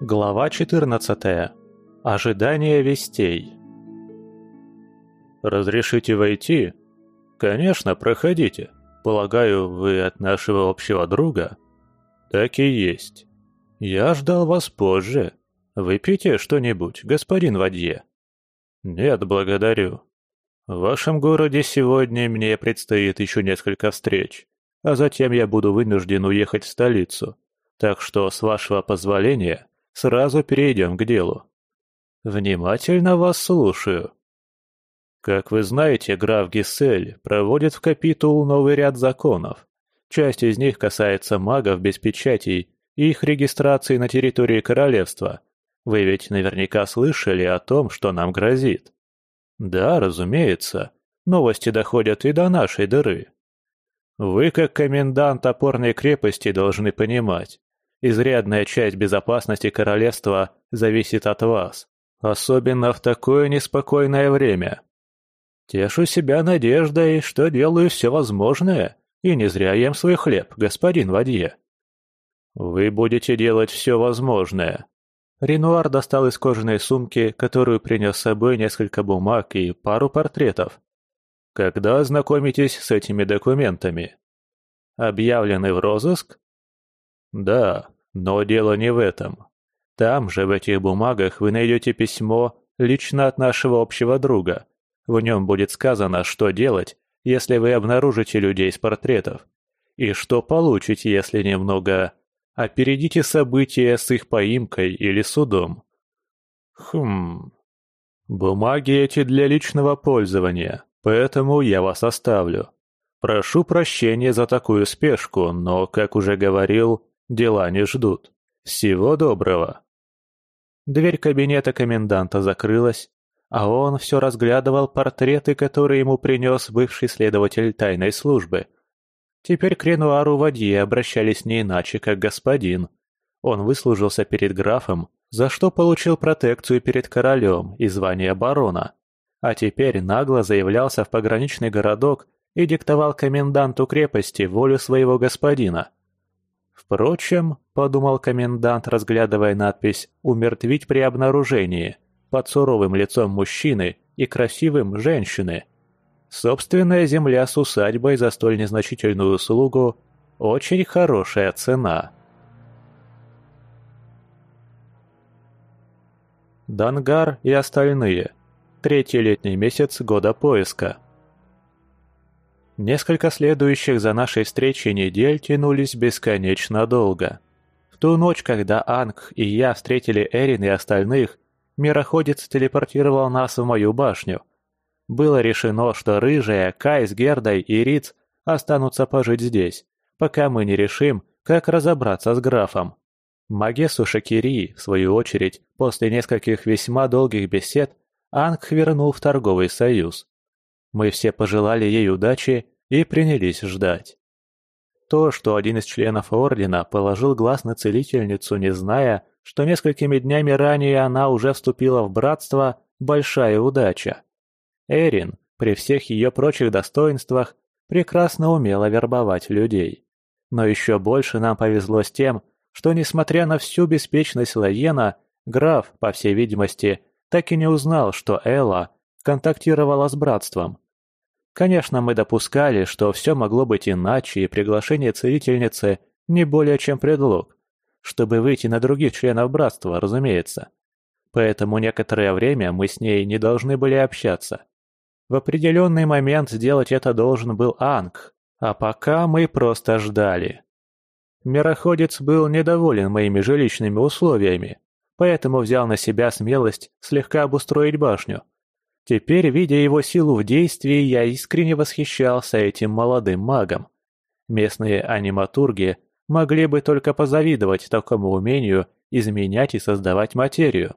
Глава 14. Ожидание вестей. «Разрешите войти?» «Конечно, проходите. Полагаю, вы от нашего общего друга?» «Так и есть. Я ждал вас позже. Выпейте что-нибудь, господин Вадье?» «Нет, благодарю. В вашем городе сегодня мне предстоит еще несколько встреч, а затем я буду вынужден уехать в столицу. Так что, с вашего позволения, Сразу перейдем к делу. Внимательно вас слушаю. Как вы знаете, граф Гиссель проводит в капитул новый ряд законов. Часть из них касается магов без печатей и их регистрации на территории королевства. Вы ведь наверняка слышали о том, что нам грозит. Да, разумеется, новости доходят и до нашей дыры. Вы, как комендант опорной крепости, должны понимать, Изрядная часть безопасности королевства зависит от вас, особенно в такое неспокойное время. Тешу себя надеждой, что делаю все возможное, и не зря ем свой хлеб, господин Вадье. Вы будете делать все возможное. Ренуар достал из кожаной сумки, которую принес с собой несколько бумаг и пару портретов. Когда ознакомитесь с этими документами? Объявлены в розыск? Да, но дело не в этом. Там же, в этих бумагах, вы найдете письмо лично от нашего общего друга. В нем будет сказано, что делать, если вы обнаружите людей с портретов. И что получите, если немного опередите события с их поимкой или судом. Хм. Бумаги эти для личного пользования, поэтому я вас оставлю. Прошу прощения за такую спешку, но, как уже говорил, Дела не ждут. Всего доброго. Дверь кабинета коменданта закрылась, а он все разглядывал портреты, которые ему принес бывший следователь тайной службы. Теперь к Ренуару Вадье обращались не иначе, как господин. Он выслужился перед графом, за что получил протекцию перед королем и звание барона. А теперь нагло заявлялся в пограничный городок и диктовал коменданту крепости волю своего господина. Впрочем, подумал комендант, разглядывая надпись «Умертвить при обнаружении» под суровым лицом мужчины и красивым женщины. Собственная земля с усадьбой за столь незначительную услугу – очень хорошая цена. Дангар и остальные. Третий летний месяц года поиска – Несколько следующих за нашей встречей недель тянулись бесконечно долго. В ту ночь, когда Анг и я встретили Эрин и остальных, мироходец телепортировал нас в мою башню. Было решено, что Рыжая, Кай с Гердой и Риц останутся пожить здесь, пока мы не решим, как разобраться с графом. Магесу Шакири, в свою очередь, после нескольких весьма долгих бесед, Анг вернул в торговый союз. Мы все пожелали ей удачи и принялись ждать. То, что один из членов Ордена положил глаз на целительницу, не зная, что несколькими днями ранее она уже вступила в братство, большая удача. Эрин, при всех ее прочих достоинствах, прекрасно умела вербовать людей. Но еще больше нам повезло с тем, что, несмотря на всю беспечность Лаена, граф, по всей видимости, так и не узнал, что Элла контактировала с братством. Конечно, мы допускали, что все могло быть иначе, и приглашение целительницы не более чем предлог, чтобы выйти на других членов братства, разумеется. Поэтому некоторое время мы с ней не должны были общаться. В определенный момент сделать это должен был Анг, а пока мы просто ждали. Мироходец был недоволен моими жилищными условиями, поэтому взял на себя смелость слегка обустроить башню, Теперь, видя его силу в действии, я искренне восхищался этим молодым магом. Местные аниматурги могли бы только позавидовать такому умению изменять и создавать материю.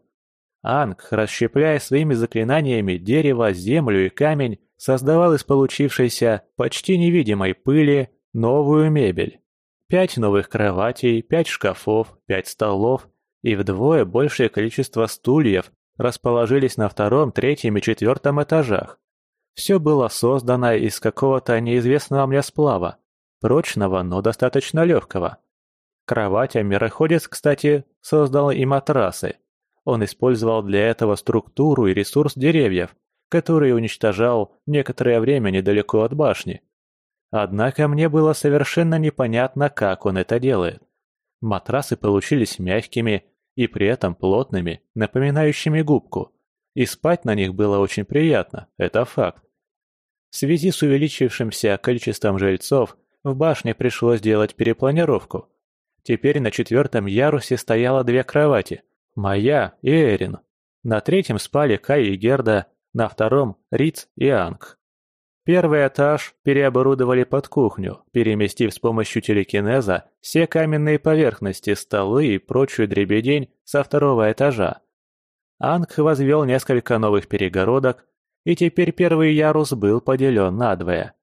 Анг, расщепляя своими заклинаниями дерево, землю и камень, создавал из получившейся почти невидимой пыли новую мебель. Пять новых кроватей, пять шкафов, пять столов и вдвое большее количество стульев расположились на втором, третьем и четвертом этажах. Все было создано из какого-то неизвестного мне сплава, прочного, но достаточно легкого. кроватям мироходец, кстати, создал и матрасы. Он использовал для этого структуру и ресурс деревьев, которые уничтожал некоторое время недалеко от башни. Однако мне было совершенно непонятно, как он это делает. Матрасы получились мягкими и при этом плотными, напоминающими губку. И спать на них было очень приятно, это факт. В связи с увеличившимся количеством жильцов в башне пришлось делать перепланировку. Теперь на четвертом ярусе стояло две кровати, моя и Эрин. На третьем спали Кай и Герда, на втором – Риц и Анг. Первый этаж переоборудовали под кухню, переместив с помощью телекинеза все каменные поверхности, столы и прочую дребедень со второго этажа. Анг возвел несколько новых перегородок, и теперь первый ярус был поделен надвое.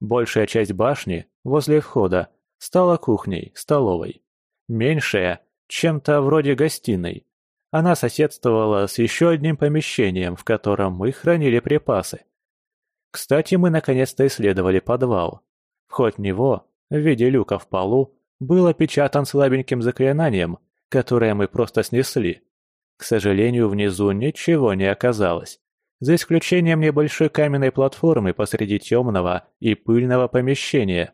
Большая часть башни, возле входа, стала кухней, столовой. Меньшая – чем-то вроде гостиной. Она соседствовала с еще одним помещением, в котором мы хранили припасы. Кстати, мы наконец-то исследовали подвал. Вход в него, в виде люка в полу, был опечатан слабеньким заклинанием, которое мы просто снесли. К сожалению, внизу ничего не оказалось, за исключением небольшой каменной платформы посреди темного и пыльного помещения.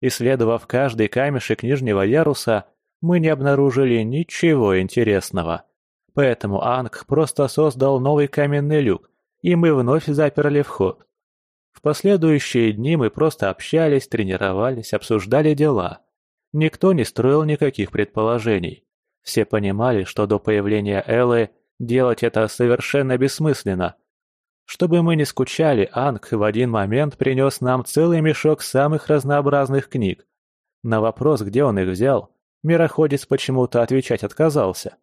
Исследовав каждый камешек нижнего яруса, мы не обнаружили ничего интересного. Поэтому Анг просто создал новый каменный люк, и мы вновь заперли вход. В последующие дни мы просто общались, тренировались, обсуждали дела. Никто не строил никаких предположений. Все понимали, что до появления Эллы делать это совершенно бессмысленно. Чтобы мы не скучали, Анг в один момент принес нам целый мешок самых разнообразных книг. На вопрос, где он их взял, мироходец почему-то отвечать отказался.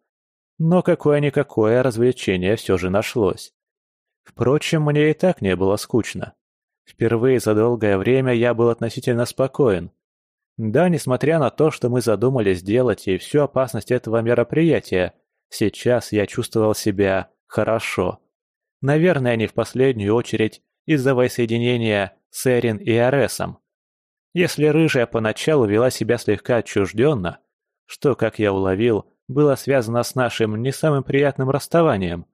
Но какое-никакое развлечение все же нашлось. Впрочем, мне и так не было скучно. Впервые за долгое время я был относительно спокоен. Да, несмотря на то, что мы задумали сделать и всю опасность этого мероприятия, сейчас я чувствовал себя хорошо. Наверное, не в последнюю очередь из-за воссоединения с Эрин и Аресом. Если Рыжая поначалу вела себя слегка отчужденно, что, как я уловил, было связано с нашим не самым приятным расставанием,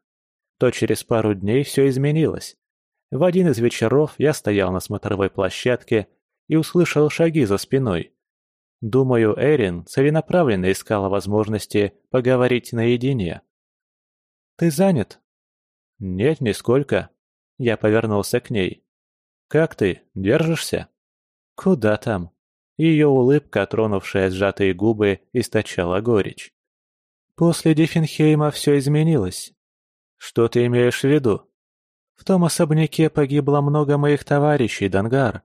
то через пару дней все изменилось. В один из вечеров я стоял на смотровой площадке и услышал шаги за спиной. Думаю, Эрин целенаправленно искала возможности поговорить наедине. «Ты занят?» «Нет, нисколько». Я повернулся к ней. «Как ты? Держишься?» «Куда там?» Ее улыбка, тронувшая сжатые губы, источала горечь. «После Диффенхейма все изменилось». «Что ты имеешь в виду?» В том особняке погибло много моих товарищей, Дангар.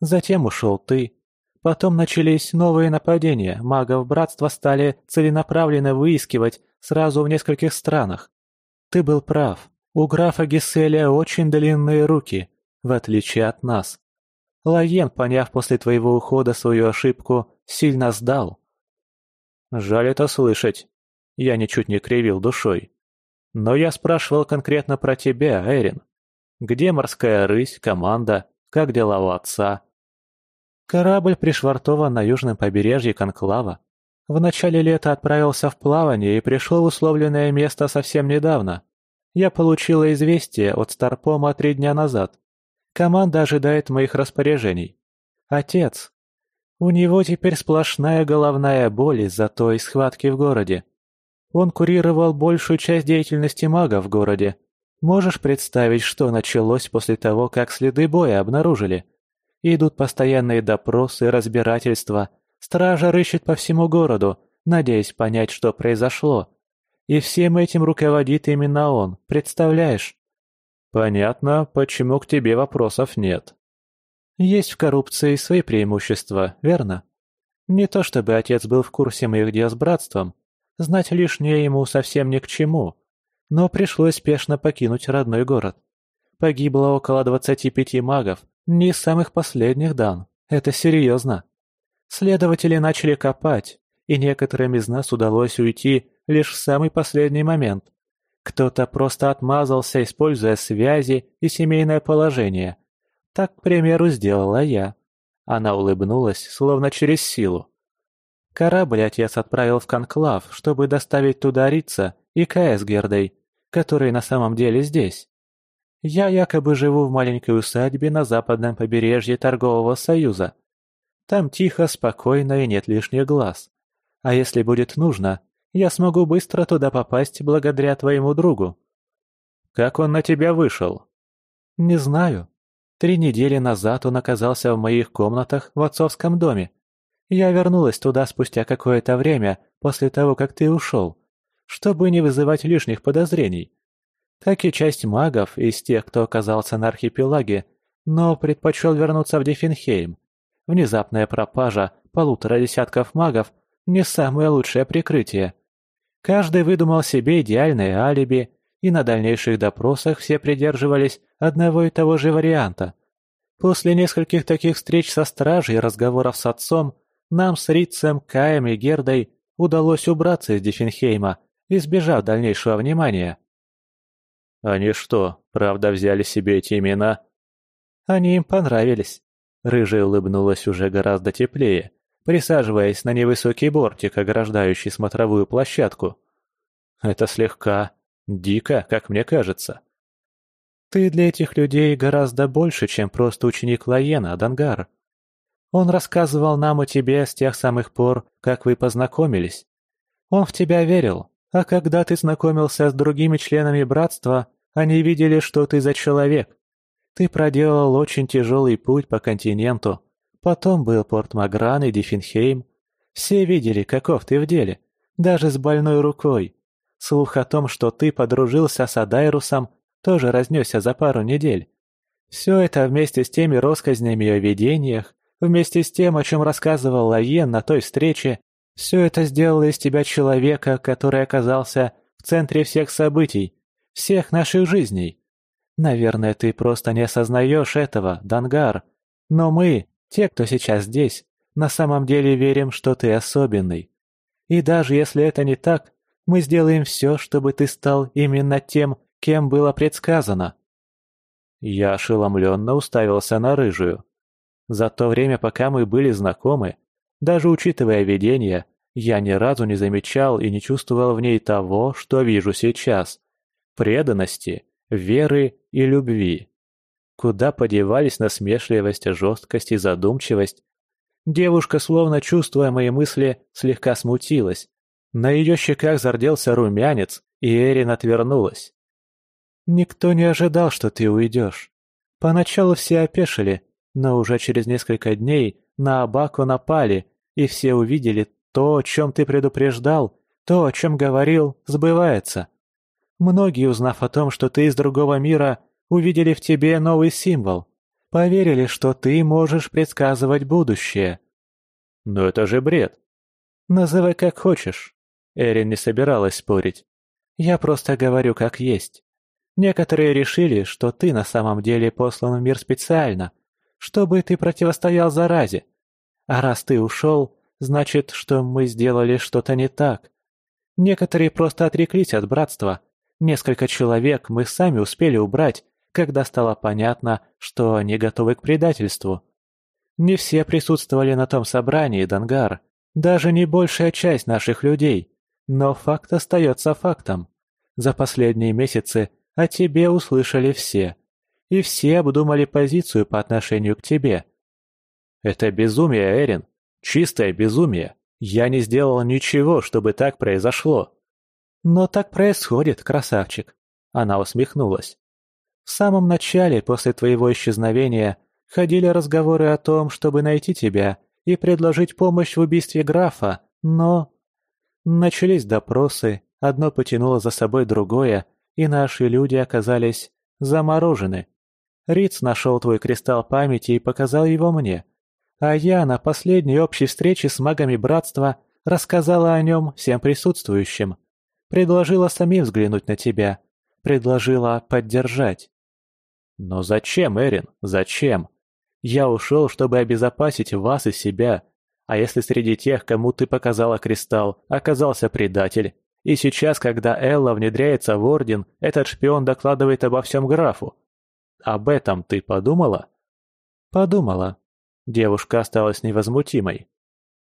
Затем ушел ты. Потом начались новые нападения, магов братства стали целенаправленно выискивать сразу в нескольких странах. Ты был прав, у графа Гиселия очень длинные руки, в отличие от нас. Лаен, поняв после твоего ухода свою ошибку, сильно сдал. Жаль это слышать. Я ничуть не кривил душой. Но я спрашивал конкретно про тебя, Эрин. Где морская рысь, команда, как дела у отца? Корабль пришвартован на южном побережье Конклава. В начале лета отправился в плавание и пришел в условленное место совсем недавно. Я получила известие от Старпома три дня назад. Команда ожидает моих распоряжений. Отец. У него теперь сплошная головная боль из-за той схватки в городе. Он курировал большую часть деятельности мага в городе, Можешь представить, что началось после того, как следы боя обнаружили? Идут постоянные допросы, разбирательства. Стража рыщет по всему городу, надеясь понять, что произошло. И всем этим руководит именно он, представляешь? Понятно, почему к тебе вопросов нет. Есть в коррупции свои преимущества, верно? Не то чтобы отец был в курсе моих дел с братством. Знать лишнее ему совсем ни к чему но пришлось спешно покинуть родной город. Погибло около 25 магов, не из самых последних дан, это серьезно. Следователи начали копать, и некоторым из нас удалось уйти лишь в самый последний момент. Кто-то просто отмазался, используя связи и семейное положение. Так, к примеру, сделала я. Она улыбнулась, словно через силу. Корабль отец отправил в Конклав, чтобы доставить туда Рица и Каэсгердой, которые на самом деле здесь. Я якобы живу в маленькой усадьбе на западном побережье Торгового Союза. Там тихо, спокойно и нет лишних глаз. А если будет нужно, я смогу быстро туда попасть благодаря твоему другу. Как он на тебя вышел? Не знаю. Три недели назад он оказался в моих комнатах в отцовском доме. Я вернулась туда спустя какое-то время после того, как ты ушел, чтобы не вызывать лишних подозрений. Как и часть магов из тех, кто оказался на архипелаге, но предпочел вернуться в Дефенхейм. Внезапная пропажа полутора десятков магов – не самое лучшее прикрытие. Каждый выдумал себе идеальное алиби и на дальнейших допросах все придерживались одного и того же варианта. После нескольких таких встреч со стражей и разговоров с отцом, нам с Рицем, Каем и Гердой удалось убраться из Диффенхейма, избежав дальнейшего внимания. «Они что, правда взяли себе эти имена?» «Они им понравились». Рыжая улыбнулась уже гораздо теплее, присаживаясь на невысокий бортик, ограждающий смотровую площадку. «Это слегка Дико, как мне кажется. Ты для этих людей гораздо больше, чем просто ученик Лаена, Дангар. Он рассказывал нам о тебе с тех самых пор, как вы познакомились. Он в тебя верил, а когда ты знакомился с другими членами братства, они видели, что ты за человек. Ты проделал очень тяжелый путь по континенту. Потом был Порт Магран и Диффенхейм. Все видели, каков ты в деле, даже с больной рукой. Слух о том, что ты подружился с Адайрусом, тоже разнесся за пару недель. Все это вместе с теми россказнями о видениях, вместе с тем, о чем рассказывал Лаен на той встрече, все это сделало из тебя человека, который оказался в центре всех событий, всех наших жизней. Наверное, ты просто не осознаешь этого, Дангар. Но мы, те, кто сейчас здесь, на самом деле верим, что ты особенный. И даже если это не так, мы сделаем все, чтобы ты стал именно тем, кем было предсказано». Я ошеломленно уставился на рыжую. За то время, пока мы были знакомы, даже учитывая видение, я ни разу не замечал и не чувствовал в ней того, что вижу сейчас. Преданности, веры и любви. Куда подевались насмешливость, жесткость и задумчивость? Девушка, словно чувствуя мои мысли, слегка смутилась, на ее щеках зарделся румянец, и Эрин отвернулась. «Никто не ожидал, что ты уйдешь. Поначалу все опешили, но уже через несколько дней на Абаку напали, и все увидели то, о чем ты предупреждал, то, о чем говорил, сбывается. Многие, узнав о том, что ты из другого мира, увидели в тебе новый символ, поверили, что ты можешь предсказывать будущее». «Но это же бред». «Называй как хочешь. Эрин не собиралась спорить. «Я просто говорю как есть. Некоторые решили, что ты на самом деле послан в мир специально, чтобы ты противостоял заразе. А раз ты ушел, значит, что мы сделали что-то не так. Некоторые просто отреклись от братства. Несколько человек мы сами успели убрать, когда стало понятно, что они готовы к предательству. Не все присутствовали на том собрании, Дангар. Даже не большая часть наших людей. Но факт остается фактом. За последние месяцы о тебе услышали все. И все обдумали позицию по отношению к тебе. Это безумие, Эрин. Чистое безумие. Я не сделал ничего, чтобы так произошло. Но так происходит, красавчик. Она усмехнулась. В самом начале, после твоего исчезновения, ходили разговоры о том, чтобы найти тебя и предложить помощь в убийстве графа, но... Начались допросы, одно потянуло за собой другое, и наши люди оказались заморожены. Риц нашел твой кристалл памяти и показал его мне. А я на последней общей встрече с магами Братства рассказала о нем всем присутствующим. Предложила самим взглянуть на тебя. Предложила поддержать. Но зачем, Эрин, зачем? Я ушел, чтобы обезопасить вас и себя, а если среди тех, кому ты показала кристалл, оказался предатель, и сейчас, когда Элла внедряется в Орден, этот шпион докладывает обо всем графу? Об этом ты подумала? Подумала. Девушка осталась невозмутимой.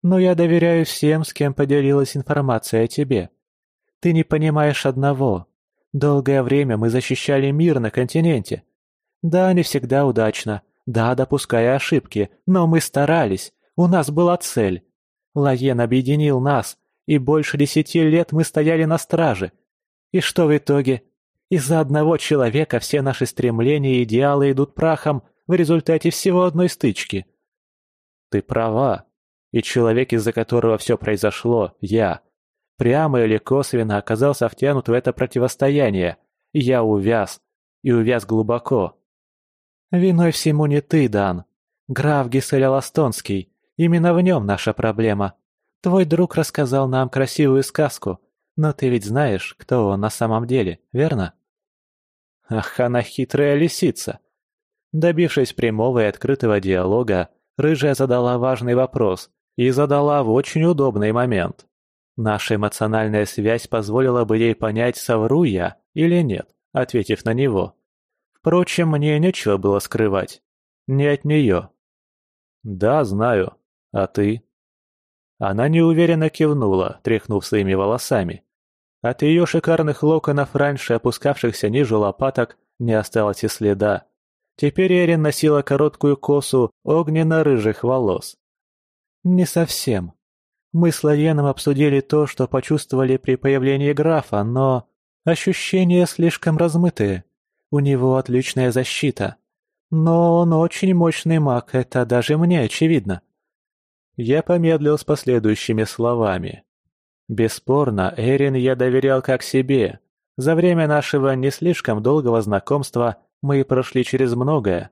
Но я доверяю всем, с кем поделилась информация о тебе. Ты не понимаешь одного. Долгое время мы защищали мир на континенте. Да, не всегда удачно, да, допуская ошибки, но мы старались, у нас была цель. Лаен объединил нас, и больше десяти лет мы стояли на страже. И что в итоге? Из-за одного человека все наши стремления и идеалы идут прахом в результате всего одной стычки. Ты права. И человек, из-за которого все произошло, я. Прямо или косвенно оказался втянут в это противостояние. Я увяз. И увяз глубоко. Виной всему не ты, Дан. Граф Гисель Аластонский. Именно в нем наша проблема. Твой друг рассказал нам красивую сказку, но ты ведь знаешь, кто он на самом деле, верно? Ах, она хитрая лисица. Добившись прямого и открытого диалога, Рыжая задала важный вопрос и задала в очень удобный момент. Наша эмоциональная связь позволила бы ей понять, совру я или нет, ответив на него. Впрочем, мне нечего было скрывать. Не от нее. «Да, знаю. А ты?» Она неуверенно кивнула, тряхнув своими волосами. От ее шикарных локонов, раньше опускавшихся ниже лопаток, не осталось и следа. Теперь Эрин носила короткую косу огненно-рыжих волос. «Не совсем. Мы с Лаеном обсудили то, что почувствовали при появлении графа, но ощущения слишком размытые. У него отличная защита. Но он очень мощный маг, это даже мне очевидно». Я помедлил с последующими словами. Бесспорно, Эрин я доверял как себе. За время нашего не слишком долгого знакомства мы прошли через многое.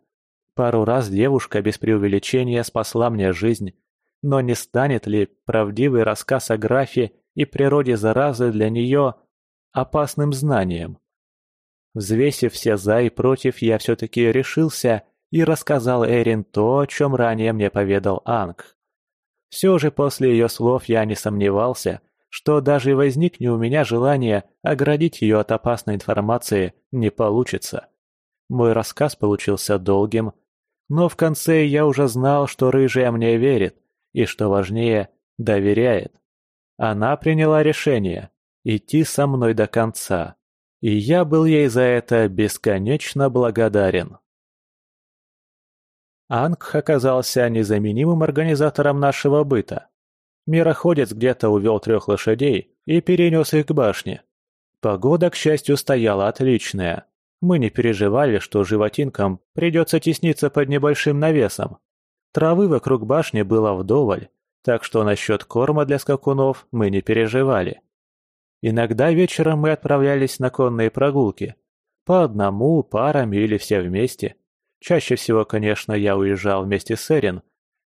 Пару раз девушка без преувеличения спасла мне жизнь. Но не станет ли правдивый рассказ о графе и природе заразы для нее опасным знанием? Взвесив все «за» и «против», я все-таки решился и рассказал Эрин то, о чем ранее мне поведал Анг. Все же после ее слов я не сомневался, что даже возникне у меня желание оградить ее от опасной информации не получится. Мой рассказ получился долгим, но в конце я уже знал, что рыжая мне верит и, что важнее, доверяет. Она приняла решение идти со мной до конца, и я был ей за это бесконечно благодарен. Анг оказался незаменимым организатором нашего быта. Мироходец где-то увел трех лошадей и перенес их к башне. Погода, к счастью, стояла отличная. Мы не переживали, что животинкам придется тесниться под небольшим навесом. Травы вокруг башни было вдоволь, так что насчет корма для скакунов мы не переживали. Иногда вечером мы отправлялись на конные прогулки. По одному, парами или все вместе. Чаще всего, конечно, я уезжал вместе с Эрин,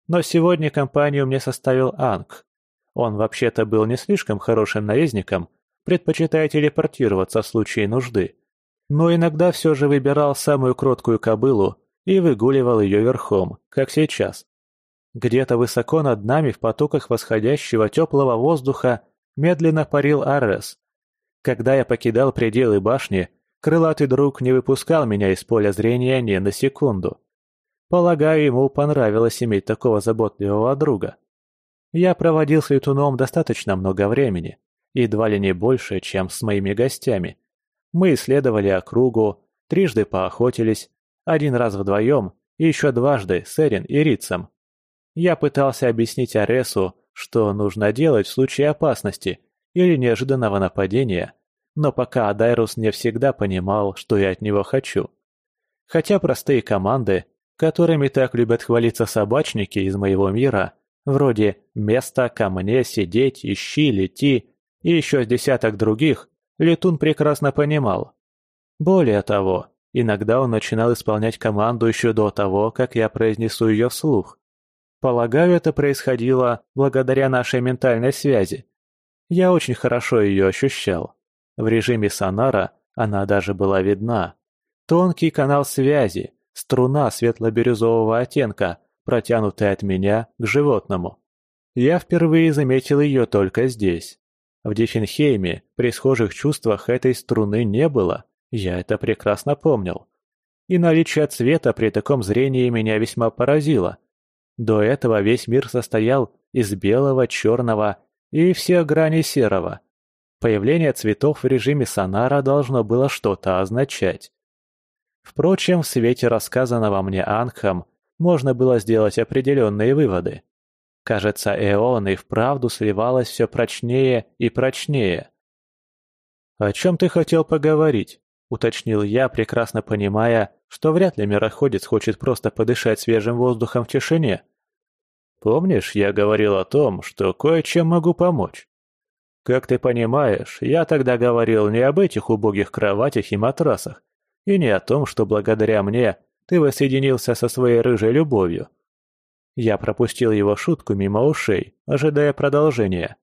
но сегодня компанию мне составил Анг. Он вообще-то был не слишком хорошим наездником, предпочитая телепортироваться в случае нужды но иногда все же выбирал самую кроткую кобылу и выгуливал ее верхом, как сейчас. Где-то высоко над нами в потоках восходящего теплого воздуха медленно парил Арес. Когда я покидал пределы башни, крылатый друг не выпускал меня из поля зрения ни на секунду. Полагаю, ему понравилось иметь такого заботливого друга. Я проводил с летуном достаточно много времени, едва ли не больше, чем с моими гостями – мы исследовали округу, трижды поохотились, один раз вдвоем и еще дважды с Эрин и Рицем. Я пытался объяснить Аресу, что нужно делать в случае опасности или неожиданного нападения, но пока Адайрус не всегда понимал, что я от него хочу. Хотя простые команды, которыми так любят хвалиться собачники из моего мира, вроде «место», «ко мне», «сидеть», «ищи», «лети» и еще десяток других, Летун прекрасно понимал. Более того, иногда он начинал исполнять команду еще до того, как я произнесу ее вслух. Полагаю, это происходило благодаря нашей ментальной связи. Я очень хорошо ее ощущал. В режиме сонара она даже была видна. Тонкий канал связи, струна светло-бирюзового оттенка, протянутая от меня к животному. Я впервые заметил ее только здесь. В Диффенхейме при схожих чувствах этой струны не было, я это прекрасно помнил. И наличие цвета при таком зрении меня весьма поразило. До этого весь мир состоял из белого, черного и всех граней серого. Появление цветов в режиме сонара должно было что-то означать. Впрочем, в свете рассказанного мне Ангхам можно было сделать определенные выводы. Кажется, Эон и вправду сливалось все прочнее и прочнее. «О чем ты хотел поговорить?» — уточнил я, прекрасно понимая, что вряд ли мироходец хочет просто подышать свежим воздухом в тишине. «Помнишь, я говорил о том, что кое-чем могу помочь?» «Как ты понимаешь, я тогда говорил не об этих убогих кроватях и матрасах, и не о том, что благодаря мне ты воссоединился со своей рыжей любовью». Я пропустил его шутку мимо ушей, ожидая продолжения.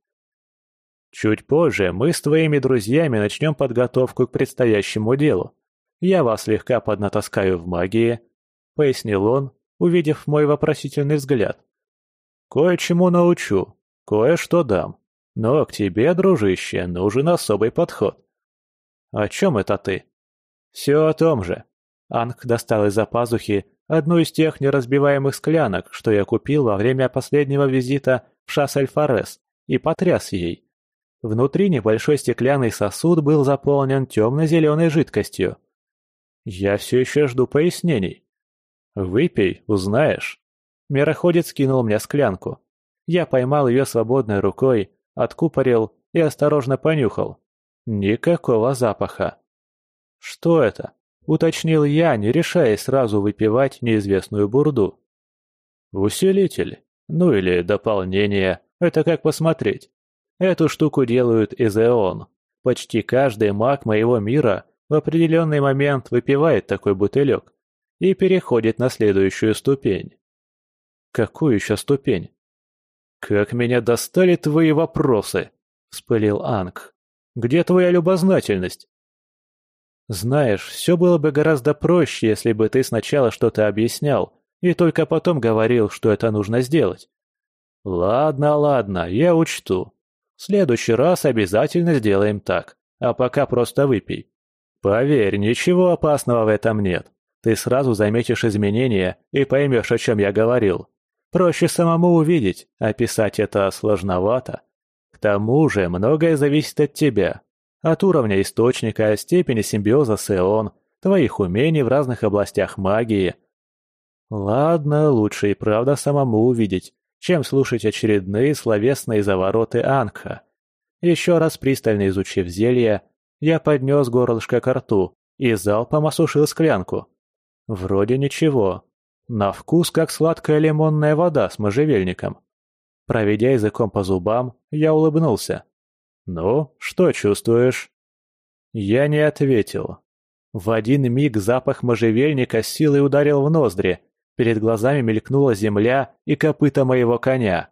Чуть позже мы с твоими друзьями начнем подготовку к предстоящему делу. Я вас слегка поднатаскаю в магии», — пояснил он, увидев мой вопросительный взгляд. «Кое-чему научу, кое-что дам. Но к тебе, дружище, нужен особый подход». «О чем это ты?» «Все о том же». Анг достал из-за пазухи одну из тех неразбиваемых склянок, что я купил во время последнего визита в Шас-эль-Форес, и потряс ей. Внутри небольшой стеклянный сосуд был заполнен темно-зеленой жидкостью. Я все еще жду пояснений. «Выпей, узнаешь». Мироходец кинул мне склянку. Я поймал ее свободной рукой, откупорил и осторожно понюхал. Никакого запаха. «Что это?» — уточнил я, не решаясь сразу выпивать неизвестную бурду. «Усилитель. Ну или дополнение. Это как посмотреть. Эту штуку делают из Эон. Почти каждый маг моего мира в определенный момент выпивает такой бутылек и переходит на следующую ступень. Какую еще ступень? «Как меня достали твои вопросы!» — вспылил Анг. «Где твоя любознательность?» «Знаешь, все было бы гораздо проще, если бы ты сначала что-то объяснял и только потом говорил, что это нужно сделать». «Ладно, ладно, я учту. В следующий раз обязательно сделаем так, а пока просто выпей. Поверь, ничего опасного в этом нет. Ты сразу заметишь изменения и поймешь, о чем я говорил. Проще самому увидеть, а писать это сложновато. К тому же многое зависит от тебя. От уровня источника, степени симбиоза с Эон, твоих умений в разных областях магии. Ладно, лучше и правда самому увидеть, чем слушать очередные словесные завороты Ангха. Еще раз пристально изучив зелье, я поднес горлышко к рту и залпом осушил склянку. Вроде ничего. На вкус как сладкая лимонная вода с можжевельником. Проведя языком по зубам, я улыбнулся. «Ну, что чувствуешь?» Я не ответил. В один миг запах можжевельника силой ударил в ноздри, Перед глазами мелькнула земля и копыта моего коня.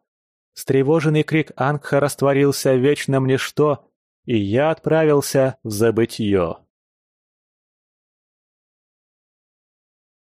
Стревоженный крик Ангха растворился в вечном ничто, и я отправился в забытье.